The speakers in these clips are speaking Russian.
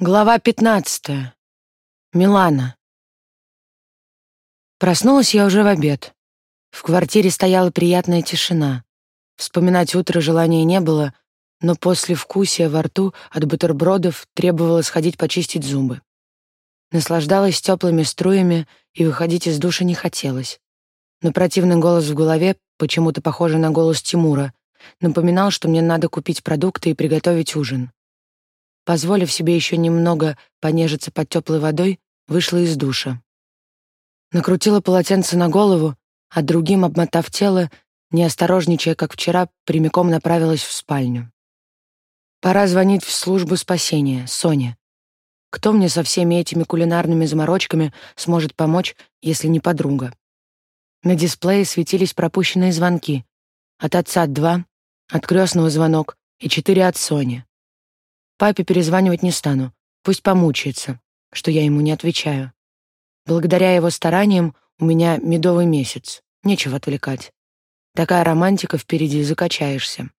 Глава 15. Милана. Проснулась я уже в обед. В квартире стояла приятная тишина. Вспоминать утро желания не было, но после вкусия во рту от бутербродов требовалось сходить почистить зубы. Наслаждалась теплыми струями, и выходить из душа не хотелось. Но противный голос в голове, почему-то похожий на голос Тимура, напоминал, что мне надо купить продукты и приготовить ужин. Позволив себе еще немного понежиться под теплой водой, вышла из душа. Накрутила полотенце на голову, а другим, обмотав тело, неосторожничая, как вчера, прямиком направилась в спальню. Пора звонить в службу спасения, Соне. Кто мне со всеми этими кулинарными заморочками сможет помочь, если не подруга? На дисплее светились пропущенные звонки. От отца два, от крестного звонок и четыре от Сони. Папе перезванивать не стану, пусть помучается, что я ему не отвечаю. Благодаря его стараниям у меня медовый месяц, нечего отвлекать. Такая романтика впереди, закачаешься.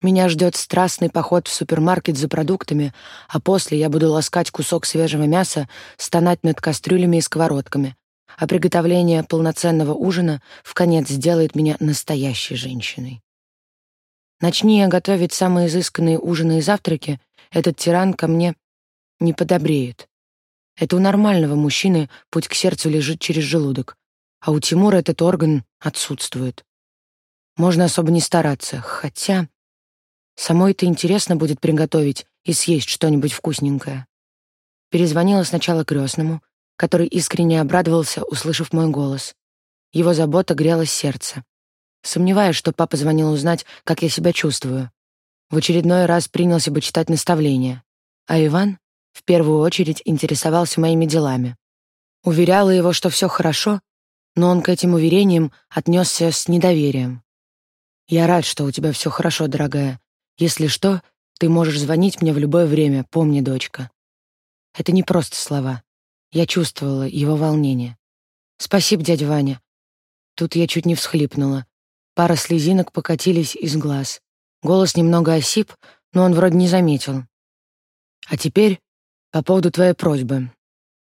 Меня ждет страстный поход в супермаркет за продуктами, а после я буду ласкать кусок свежего мяса, стонать над кастрюлями и сковородками, а приготовление полноценного ужина в конец сделает меня настоящей женщиной. Начни я готовить самые изысканные ужины и завтраки, этот тиран ко мне не подобреет. Это у нормального мужчины путь к сердцу лежит через желудок, а у Тимура этот орган отсутствует. Можно особо не стараться, хотя самой это интересно будет приготовить и съесть что-нибудь вкусненькое. Перезвонила сначала крестному, который искренне обрадовался, услышав мой голос. Его забота грела сердце. Сомневаюсь, что папа звонил узнать, как я себя чувствую. В очередной раз принялся бы читать наставления. А Иван в первую очередь интересовался моими делами. Уверяла его, что все хорошо, но он к этим уверениям отнесся с недоверием. «Я рад, что у тебя все хорошо, дорогая. Если что, ты можешь звонить мне в любое время, помни, дочка». Это не просто слова. Я чувствовала его волнение. «Спасибо, дядя Ваня». Тут я чуть не всхлипнула. Пара слезинок покатились из глаз. Голос немного осип, но он вроде не заметил. А теперь по поводу твоей просьбы.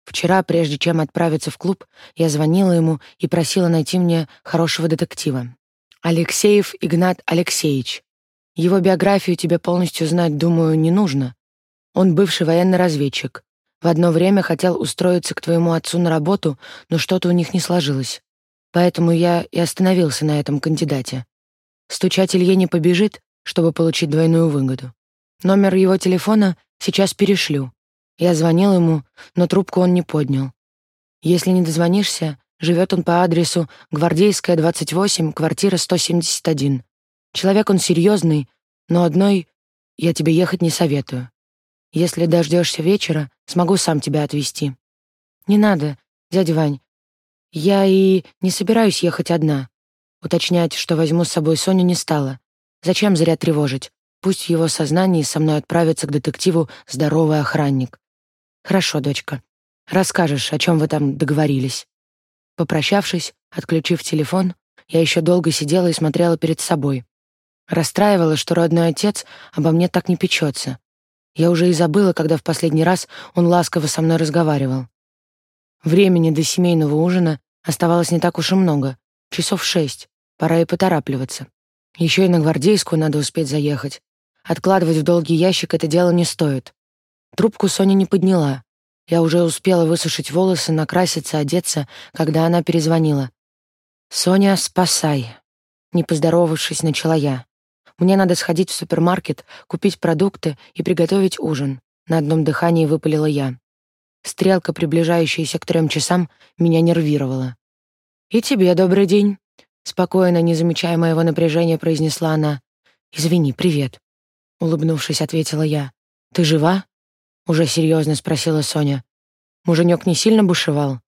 Вчера, прежде чем отправиться в клуб, я звонила ему и просила найти мне хорошего детектива. Алексеев Игнат Алексеевич. Его биографию тебе полностью знать, думаю, не нужно. Он бывший военный разведчик. В одно время хотел устроиться к твоему отцу на работу, но что-то у них не сложилось. Поэтому я и остановился на этом кандидате. Стучать Илье не побежит, чтобы получить двойную выгоду. Номер его телефона сейчас перешлю. Я звонил ему, но трубку он не поднял. Если не дозвонишься, живет он по адресу Гвардейская, 28, квартира 171. Человек он серьезный, но одной я тебе ехать не советую. Если дождешься вечера, смогу сам тебя отвезти. Не надо, дядя Вань, я и не собираюсь ехать одна. Уточнять, что возьму с собой Соню, не стала. Зачем зря тревожить? Пусть в его сознании со мной отправится к детективу здоровый охранник. Хорошо, дочка. Расскажешь, о чем вы там договорились. Попрощавшись, отключив телефон, я еще долго сидела и смотрела перед собой. Расстраивала, что родной отец обо мне так не печется. Я уже и забыла, когда в последний раз он ласково со мной разговаривал. Времени до семейного ужина оставалось не так уж и много. Часов шесть. Пора и поторапливаться. Еще и на гвардейскую надо успеть заехать. Откладывать в долгий ящик это дело не стоит. Трубку Соня не подняла. Я уже успела высушить волосы, накраситься, одеться, когда она перезвонила. «Соня, спасай!» Не поздоровавшись, начала я. «Мне надо сходить в супермаркет, купить продукты и приготовить ужин». На одном дыхании выпалила я. Стрелка, приближающаяся к трем часам, меня нервировала. «И тебе добрый день», — спокойно, не замечая моего напряжения, произнесла она. «Извини, привет», — улыбнувшись, ответила я. «Ты жива?» — уже серьезно спросила Соня. Муженек не сильно бушевал?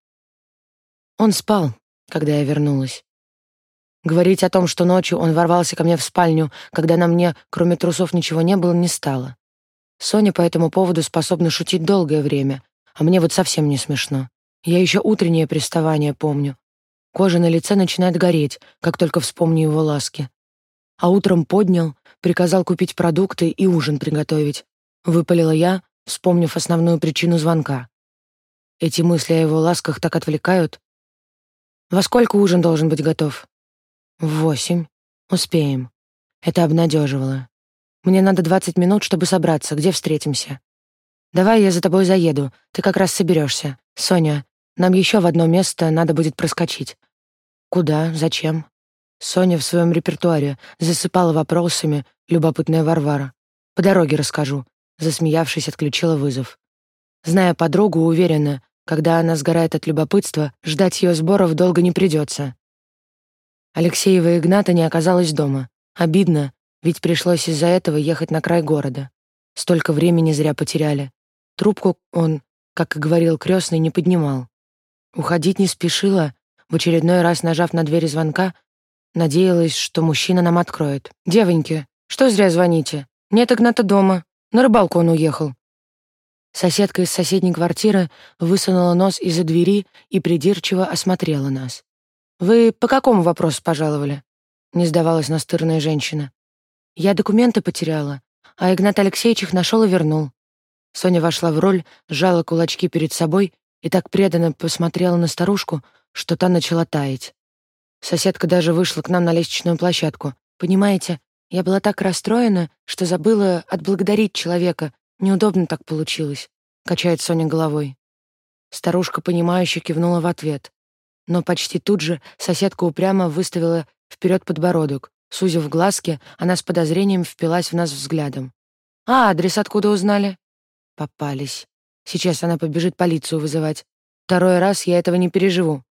Он спал, когда я вернулась. Говорить о том, что ночью он ворвался ко мне в спальню, когда на мне, кроме трусов, ничего не было, не стало. Соня по этому поводу способна шутить долгое время, а мне вот совсем не смешно. Я еще утреннее приставание помню. Кожа на лице начинает гореть, как только вспомню его ласки. А утром поднял, приказал купить продукты и ужин приготовить. Выпалила я, вспомнив основную причину звонка. Эти мысли о его ласках так отвлекают. Во сколько ужин должен быть готов? В восемь. Успеем. Это обнадеживало. Мне надо двадцать минут, чтобы собраться. Где встретимся? Давай я за тобой заеду. Ты как раз соберешься. Соня, нам еще в одно место надо будет проскочить. Куда? Зачем? Соня в своем репертуаре засыпала вопросами, любопытная Варвара. По дороге расскажу. Засмеявшись, отключила вызов. Зная подругу, уверена, когда она сгорает от любопытства, ждать ее сборов долго не придется. Алексеева и Игната не оказалось дома. Обидно, ведь пришлось из-за этого ехать на край города. Столько времени зря потеряли. Трубку он, как и говорил крестный, не поднимал. Уходить не спешила, в очередной раз нажав на дверь звонка, надеялась, что мужчина нам откроет. «Девоньки, что зря звоните? Нет Игната дома. На рыбалку он уехал». Соседка из соседней квартиры высунула нос из-за двери и придирчиво осмотрела нас. «Вы по какому вопросу пожаловали?» — не сдавалась настырная женщина. «Я документы потеряла, а Игнат Алексеевич их нашел и вернул». Соня вошла в роль, сжала кулачки перед собой и так преданно посмотрела на старушку, что та начала таять. Соседка даже вышла к нам на лестничную площадку. Понимаете, я была так расстроена, что забыла отблагодарить человека. Неудобно так получилось, качает Соня головой. Старушка, понимающе кивнула в ответ. Но почти тут же соседка упрямо выставила вперед подбородок. Сузив глазки, она с подозрением впилась в нас взглядом. «А адрес откуда узнали?» Попались. Сейчас она побежит полицию вызывать. Второй раз я этого не переживу.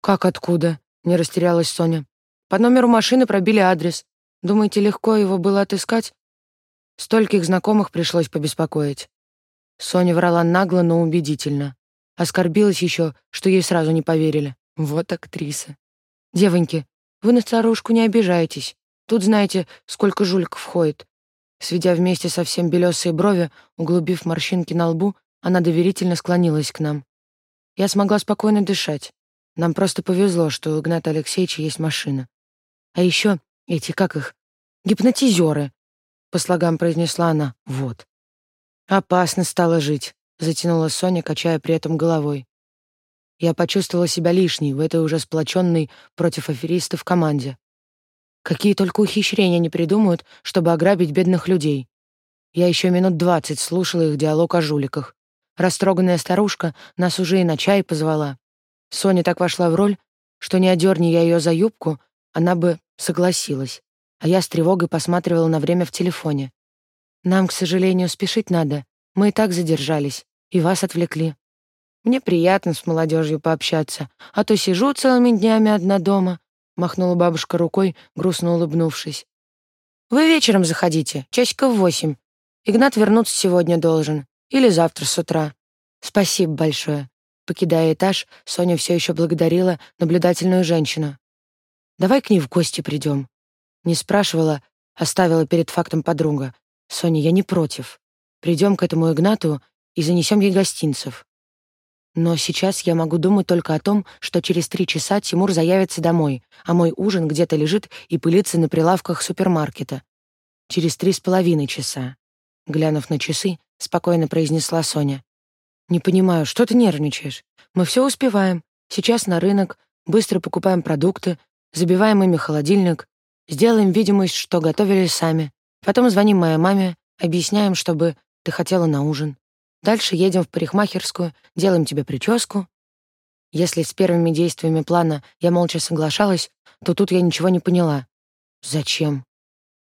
«Как откуда?» — не растерялась Соня. «По номеру машины пробили адрес. Думаете, легко его было отыскать?» Стольких знакомых пришлось побеспокоить. Соня врала нагло, но убедительно. Оскорбилась еще, что ей сразу не поверили. Вот актриса. «Девоньки, вы на старушку не обижайтесь. Тут знаете, сколько жуликов входит. Сведя вместе совсем белесые брови, углубив морщинки на лбу, она доверительно склонилась к нам. Я смогла спокойно дышать. Нам просто повезло, что у Игната Алексеевича есть машина. А еще эти, как их, гипнотизеры, по слогам произнесла она. Вот. Опасно стало жить, затянула Соня, качая при этом головой. Я почувствовала себя лишней в этой уже сплоченной против аферистов команде. Какие только ухищрения не придумают, чтобы ограбить бедных людей. Я еще минут двадцать слушала их диалог о жуликах. Растроганная старушка нас уже и на чай позвала. Соня так вошла в роль, что не одерни я ее за юбку, она бы согласилась. А я с тревогой посматривала на время в телефоне. Нам, к сожалению, спешить надо. Мы и так задержались, и вас отвлекли. Мне приятно с молодежью пообщаться, а то сижу целыми днями одна дома, махнула бабушка рукой, грустно улыбнувшись. Вы вечером заходите, часиков восемь. Игнат вернуться сегодня должен. Или завтра с утра. Спасибо большое. Покидая этаж, Соня все еще благодарила наблюдательную женщину. «Давай к ней в гости придем». Не спрашивала, оставила перед фактом подруга. «Соня, я не против. Придем к этому Игнату и занесем ей гостинцев. Но сейчас я могу думать только о том, что через три часа Тимур заявится домой, а мой ужин где-то лежит и пылится на прилавках супермаркета. Через три с половиной часа. Глянув на часы, спокойно произнесла Соня. «Не понимаю, что ты нервничаешь? Мы все успеваем. Сейчас на рынок, быстро покупаем продукты, забиваем ими холодильник, сделаем видимость, что готовили сами. Потом звоним моей маме, объясняем, чтобы ты хотела на ужин. Дальше едем в парикмахерскую, делаем тебе прическу. Если с первыми действиями плана я молча соглашалась, то тут я ничего не поняла. Зачем?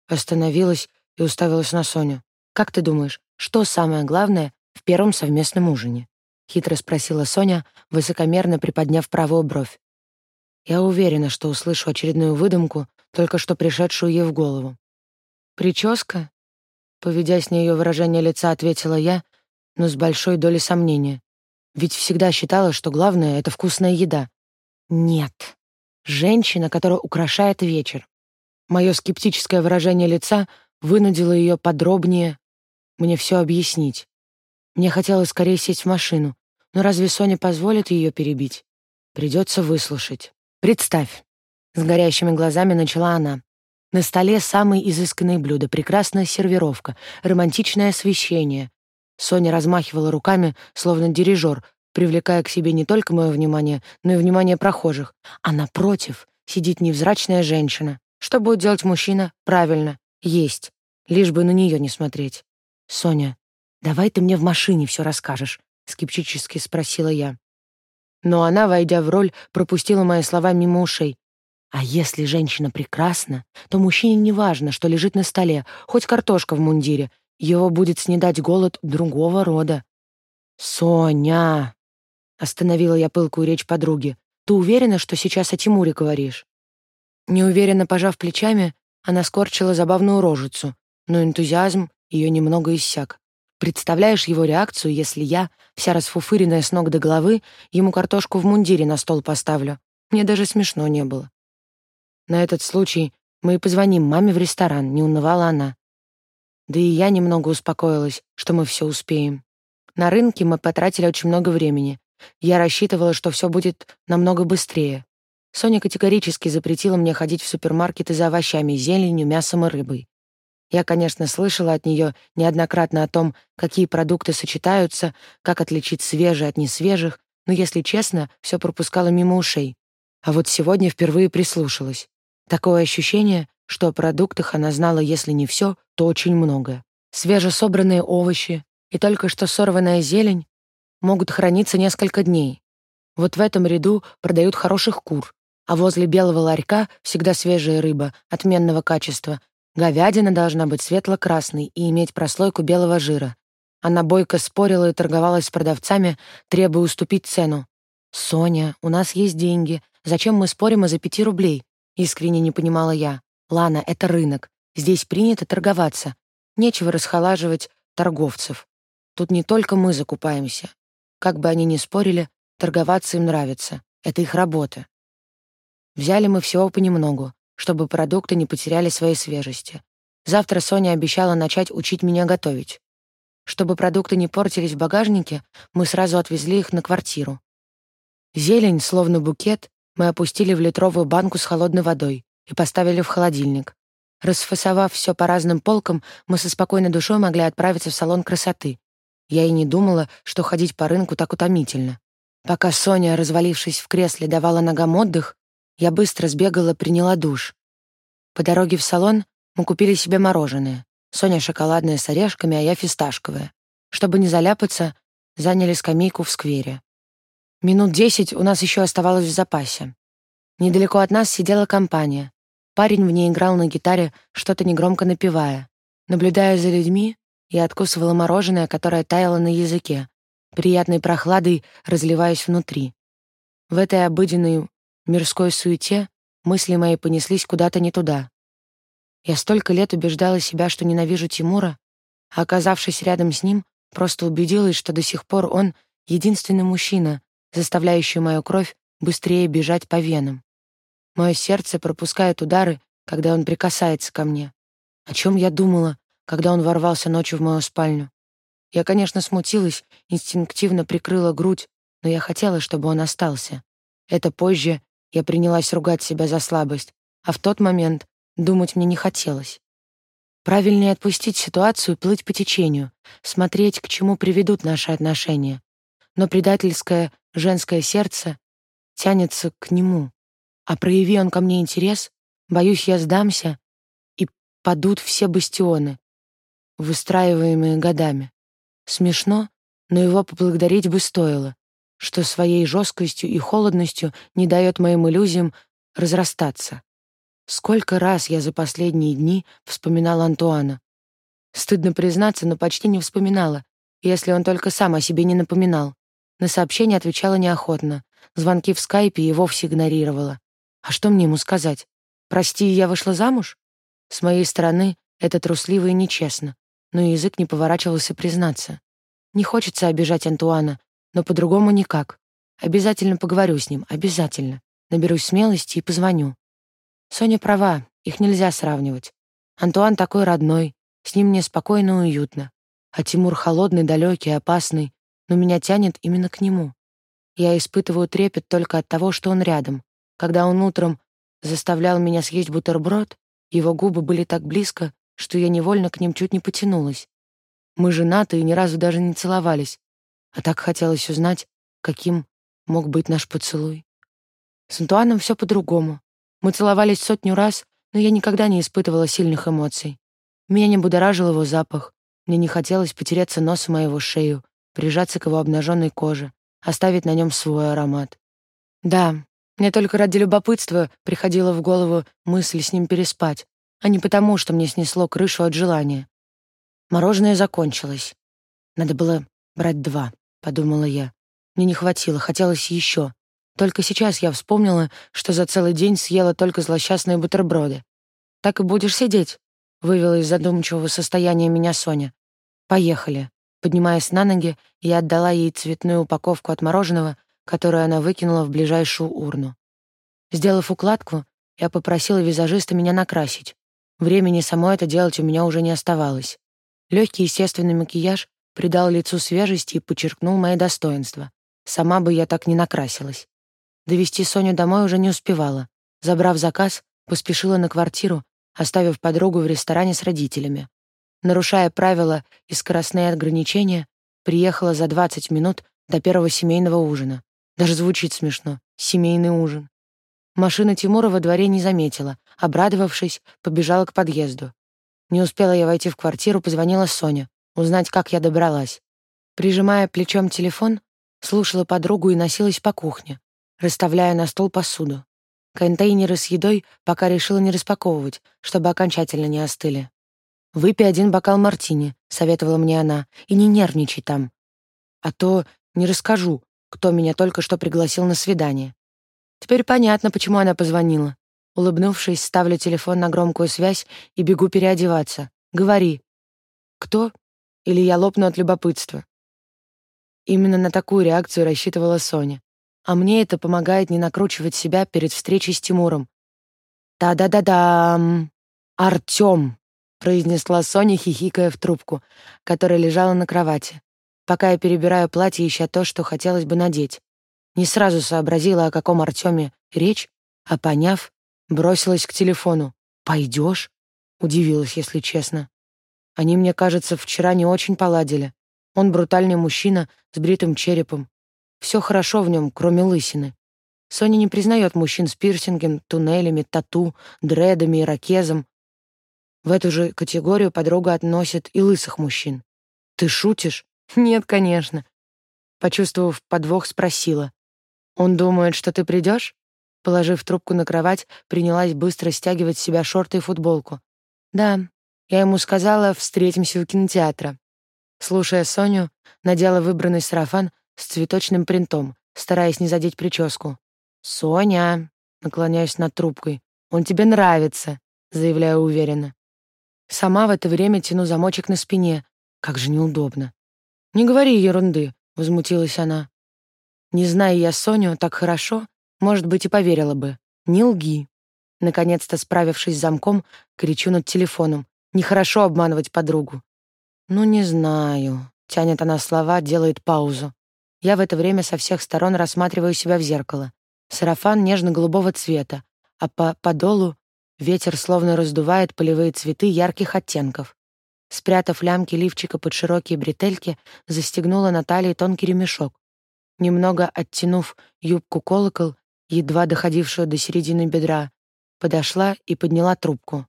Остановилась и уставилась на Соню. «Как ты думаешь, что самое главное в первом совместном ужине?» — хитро спросила Соня, высокомерно приподняв правую бровь. Я уверена, что услышу очередную выдумку, только что пришедшую ей в голову. «Прическа?» Поведя с нее выражение лица, ответила я, но с большой долей сомнения. Ведь всегда считала, что главное — это вкусная еда. Нет. Женщина, которая украшает вечер. Мое скептическое выражение лица вынудило ее подробнее мне все объяснить. Мне хотелось скорее сесть в машину, но разве Соня позволит ее перебить? Придется выслушать. Представь. С горящими глазами начала она. На столе самые изысканные блюда, прекрасная сервировка, романтичное освещение, Соня размахивала руками, словно дирижер, привлекая к себе не только мое внимание, но и внимание прохожих. А напротив сидит невзрачная женщина. Что будет делать мужчина? Правильно, есть. Лишь бы на нее не смотреть. «Соня, давай ты мне в машине все расскажешь», — скептически спросила я. Но она, войдя в роль, пропустила мои слова мимо ушей. А если женщина прекрасна, то мужчине не важно, что лежит на столе, хоть картошка в мундире, его будет снедать голод другого рода. «Соня!» — остановила я пылкую речь подруги. «Ты уверена, что сейчас о Тимуре говоришь?» Неуверенно пожав плечами, она скорчила забавную рожицу, но энтузиазм ее немного иссяк. Представляешь его реакцию, если я, вся расфуфыренная с ног до головы, ему картошку в мундире на стол поставлю? Мне даже смешно не было. На этот случай мы и позвоним маме в ресторан, не унывала она. Да и я немного успокоилась, что мы все успеем. На рынке мы потратили очень много времени. Я рассчитывала, что все будет намного быстрее. Соня категорически запретила мне ходить в супермаркеты за овощами, зеленью, мясом и рыбой. Я, конечно, слышала от нее неоднократно о том, какие продукты сочетаются, как отличить свежие от несвежих, но, если честно, все пропускала мимо ушей. А вот сегодня впервые прислушалась. Такое ощущение, что о продуктах она знала, если не все, то очень многое. Свежесобранные овощи и только что сорванная зелень могут храниться несколько дней. Вот в этом ряду продают хороших кур, а возле белого ларька всегда свежая рыба, отменного качества, Говядина должна быть светло-красной и иметь прослойку белого жира. Она бойко спорила и торговалась с продавцами, требуя уступить цену. «Соня, у нас есть деньги. Зачем мы спорим из-за пяти рублей?» Искренне не понимала я. «Лана, это рынок. Здесь принято торговаться. Нечего расхолаживать торговцев. Тут не только мы закупаемся. Как бы они ни спорили, торговаться им нравится. Это их работа. Взяли мы всего понемногу чтобы продукты не потеряли своей свежести. Завтра Соня обещала начать учить меня готовить. Чтобы продукты не портились в багажнике, мы сразу отвезли их на квартиру. Зелень, словно букет, мы опустили в литровую банку с холодной водой и поставили в холодильник. Расфасовав все по разным полкам, мы со спокойной душой могли отправиться в салон красоты. Я и не думала, что ходить по рынку так утомительно. Пока Соня, развалившись в кресле, давала ногам отдых, я быстро сбегала, приняла душ. По дороге в салон мы купили себе мороженое. Соня шоколадное с орешками, а я фисташковое. Чтобы не заляпаться, заняли скамейку в сквере. Минут десять у нас еще оставалось в запасе. Недалеко от нас сидела компания. Парень в ней играл на гитаре, что-то негромко напевая. Наблюдая за людьми, я откусывала мороженое, которое таяло на языке, приятной прохладой разливаясь внутри. В этой обыденной мирской суете мысли мои понеслись куда-то не туда. Я столько лет убеждала себя, что ненавижу Тимура, а оказавшись рядом с ним, просто убедилась, что до сих пор он — единственный мужчина, заставляющий мою кровь быстрее бежать по венам. Мое сердце пропускает удары, когда он прикасается ко мне. О чем я думала, когда он ворвался ночью в мою спальню? Я, конечно, смутилась, инстинктивно прикрыла грудь, но я хотела, чтобы он остался. Это позже я принялась ругать себя за слабость, а в тот момент думать мне не хотелось. Правильнее отпустить ситуацию плыть по течению, смотреть, к чему приведут наши отношения. Но предательское женское сердце тянется к нему. А прояви он ко мне интерес, боюсь, я сдамся, и падут все бастионы, выстраиваемые годами. Смешно, но его поблагодарить бы стоило что своей жесткостью и холодностью не дает моим иллюзиям разрастаться. Сколько раз я за последние дни вспоминала Антуана. Стыдно признаться, но почти не вспоминала, если он только сам о себе не напоминал. На сообщения отвечала неохотно, звонки в скайпе и вовсе игнорировала. А что мне ему сказать? «Прости, я вышла замуж?» С моей стороны это трусливо и нечестно, но язык не поворачивался признаться. Не хочется обижать Антуана, но по-другому никак. Обязательно поговорю с ним, обязательно. Наберусь смелости и позвоню. Соня права, их нельзя сравнивать. Антуан такой родной, с ним мне спокойно и уютно. А Тимур холодный, далекий, опасный, но меня тянет именно к нему. Я испытываю трепет только от того, что он рядом. Когда он утром заставлял меня съесть бутерброд, его губы были так близко, что я невольно к ним чуть не потянулась. Мы женаты и ни разу даже не целовались. А так хотелось узнать, каким мог быть наш поцелуй. С Антуаном все по-другому. Мы целовались сотню раз, но я никогда не испытывала сильных эмоций. Меня не будоражил его запах. Мне не хотелось потереться носом о его шею, прижаться к его обнаженной коже, оставить на нем свой аромат. Да, мне только ради любопытства приходила в голову мысль с ним переспать, а не потому, что мне снесло крышу от желания. Мороженое закончилось. Надо было брать два, подумала я. Мне не хватило, хотелось еще. Только сейчас я вспомнила, что за целый день съела только злосчастные бутерброды. «Так и будешь сидеть», — вывела из задумчивого состояния меня Соня. «Поехали». Поднимаясь на ноги, я отдала ей цветную упаковку от мороженого, которую она выкинула в ближайшую урну. Сделав укладку, я попросила визажиста меня накрасить. Времени само это делать у меня уже не оставалось. Легкий естественный макияж придал лицу свежести и подчеркнул мои достоинства. Сама бы я так не накрасилась. Довести Соню домой уже не успевала. Забрав заказ, поспешила на квартиру, оставив подругу в ресторане с родителями. Нарушая правила и скоростные ограничения, приехала за 20 минут до первого семейного ужина. Даже звучит смешно. Семейный ужин. Машина Тимура во дворе не заметила. Обрадовавшись, побежала к подъезду. Не успела я войти в квартиру, позвонила Соня, узнать, как я добралась. Прижимая плечом телефон, слушала подругу и носилась по кухне, расставляя на стол посуду. Контейнеры с едой пока решила не распаковывать, чтобы окончательно не остыли. «Выпей один бокал мартини», — советовала мне она, — «и не нервничай там. А то не расскажу, кто меня только что пригласил на свидание. Теперь понятно, почему она позвонила. Улыбнувшись, ставлю телефон на громкую связь и бегу переодеваться. Говори. Кто? Или я лопну от любопытства? Именно на такую реакцию рассчитывала Соня. А мне это помогает не накручивать себя перед встречей с Тимуром. «Та-да-да-дам! Артём!» — произнесла Соня, хихикая в трубку, которая лежала на кровати пока я перебираю платье, ища то, что хотелось бы надеть. Не сразу сообразила, о каком Артеме речь, а поняв, бросилась к телефону. «Пойдешь?» — удивилась, если честно. Они, мне кажется, вчера не очень поладили. Он брутальный мужчина с бритым черепом. Все хорошо в нем, кроме лысины. Соня не признает мужчин с пирсингом, туннелями, тату, дредами и ракезом. В эту же категорию подруга относит и лысых мужчин. «Ты шутишь?» «Нет, конечно». Почувствовав подвох, спросила. «Он думает, что ты придешь?» Положив трубку на кровать, принялась быстро стягивать с себя шорты и футболку. «Да, я ему сказала, встретимся у кинотеатра». Слушая Соню, надела выбранный сарафан с цветочным принтом, стараясь не задеть прическу. «Соня», — наклоняюсь над трубкой, — «он тебе нравится», — заявляю уверенно. Сама в это время тяну замочек на спине. Как же неудобно. «Не говори ерунды», — возмутилась она. «Не зная я Соню так хорошо, может быть, и поверила бы. Не лги». Наконец-то, справившись с замком, кричу над телефоном. Нехорошо обманывать подругу. «Ну, не знаю», — тянет она слова, делает паузу. Я в это время со всех сторон рассматриваю себя в зеркало. Сарафан нежно-голубого цвета, а по подолу ветер словно раздувает полевые цветы ярких оттенков. Спрятав лямки лифчика под широкие бретельки, застегнула на талии тонкий ремешок. Немного оттянув юбку-колокол, едва доходившую до середины бедра, подошла и подняла трубку.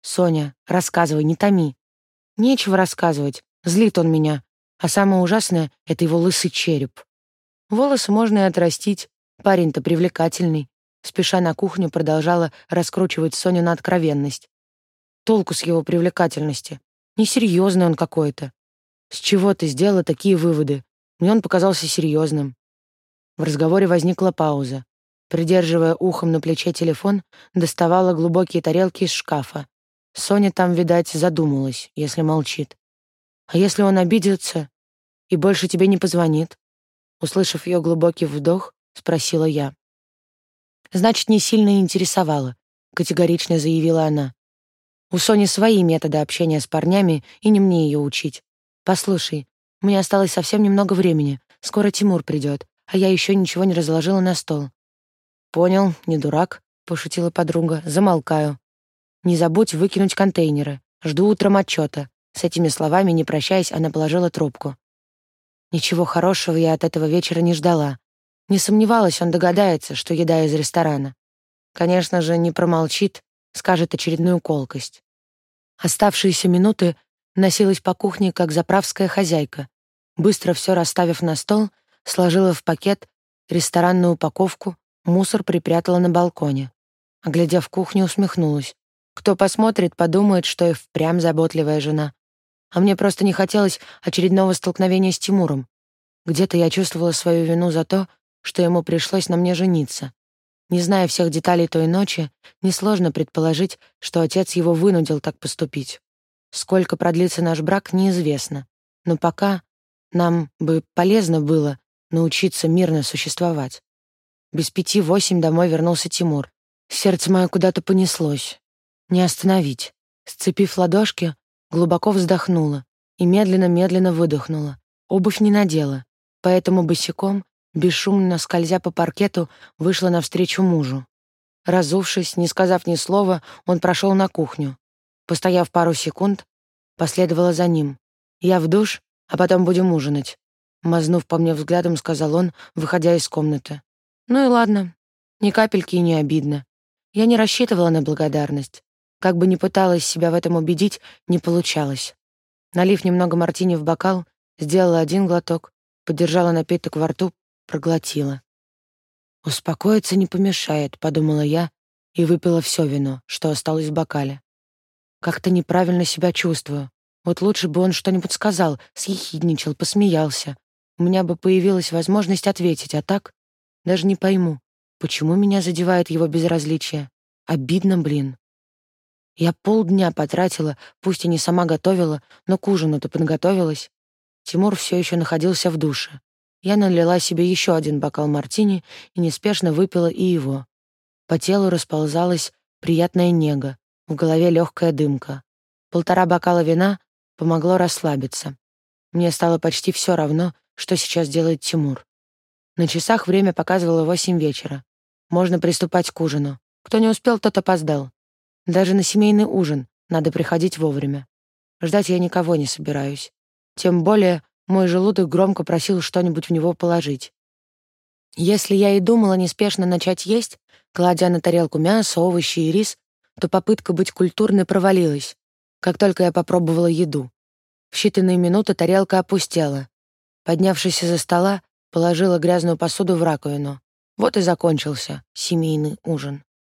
«Соня, рассказывай, не томи». «Нечего рассказывать, злит он меня. А самое ужасное — это его лысый череп. Волосы можно и отрастить, парень-то привлекательный». Спеша на кухню продолжала раскручивать Соню на откровенность. Толку с его привлекательности. Несерьезный он какой-то. С чего ты сделала такие выводы? Мне он показался серьезным. В разговоре возникла пауза. Придерживая ухом на плече телефон, доставала глубокие тарелки из шкафа. Соня там, видать, задумалась, если молчит. «А если он обидится и больше тебе не позвонит?» Услышав ее глубокий вдох, спросила я. «Значит, не сильно интересовала», — категорично заявила она. У Сони свои методы общения с парнями, и не мне ее учить. Послушай, мне осталось совсем немного времени. Скоро Тимур придет, а я еще ничего не разложила на стол. Понял, не дурак, пошутила подруга. Замолкаю. Не забудь выкинуть контейнеры. Жду утром отчета. С этими словами, не прощаясь, она положила трубку. Ничего хорошего я от этого вечера не ждала. Не сомневалась, он догадается, что еда из ресторана. Конечно же, не промолчит, скажет очередную колкость. Оставшиеся минуты носилась по кухне, как заправская хозяйка. Быстро все расставив на стол, сложила в пакет ресторанную упаковку, мусор припрятала на балконе. Оглядев кухню, усмехнулась. Кто посмотрит, подумает, что и впрямь заботливая жена. А мне просто не хотелось очередного столкновения с Тимуром. Где-то я чувствовала свою вину за то, что ему пришлось на мне жениться. Не зная всех деталей той ночи, несложно предположить, что отец его вынудил так поступить. Сколько продлится наш брак, неизвестно. Но пока нам бы полезно было научиться мирно существовать. Без пяти восемь домой вернулся Тимур. Сердце мое куда-то понеслось. Не остановить. Сцепив ладошки, глубоко вздохнула и медленно-медленно выдохнула. Обувь не надела, поэтому босиком бесшумно скользя по паркету, вышла навстречу мужу. Разувшись, не сказав ни слова, он прошел на кухню. Постояв пару секунд, последовала за ним. «Я в душ, а потом будем ужинать», — мазнув по мне взглядом, сказал он, выходя из комнаты. «Ну и ладно, ни капельки и не обидно. Я не рассчитывала на благодарность. Как бы ни пыталась себя в этом убедить, не получалось. Налив немного мартини в бокал, сделала один глоток, подержала напиток во рту, проглотила. «Успокоиться не помешает», — подумала я и выпила все вино, что осталось в бокале. Как-то неправильно себя чувствую. Вот лучше бы он что-нибудь сказал, съехидничал, посмеялся. У меня бы появилась возможность ответить, а так даже не пойму, почему меня задевает его безразличие. Обидно, блин. Я полдня потратила, пусть и не сама готовила, но к ужину-то подготовилась. Тимур все еще находился в душе. Я налила себе еще один бокал мартини и неспешно выпила и его. По телу расползалась приятная нега, в голове легкая дымка. Полтора бокала вина помогло расслабиться. Мне стало почти все равно, что сейчас делает Тимур. На часах время показывало восемь вечера. Можно приступать к ужину. Кто не успел, тот опоздал. Даже на семейный ужин надо приходить вовремя. Ждать я никого не собираюсь. Тем более мой желудок громко просил что-нибудь в него положить. Если я и думала неспешно начать есть, кладя на тарелку мясо, овощи и рис, то попытка быть культурной провалилась, как только я попробовала еду. В считанные минуты тарелка опустела. Поднявшись из-за стола, положила грязную посуду в раковину. Вот и закончился семейный ужин.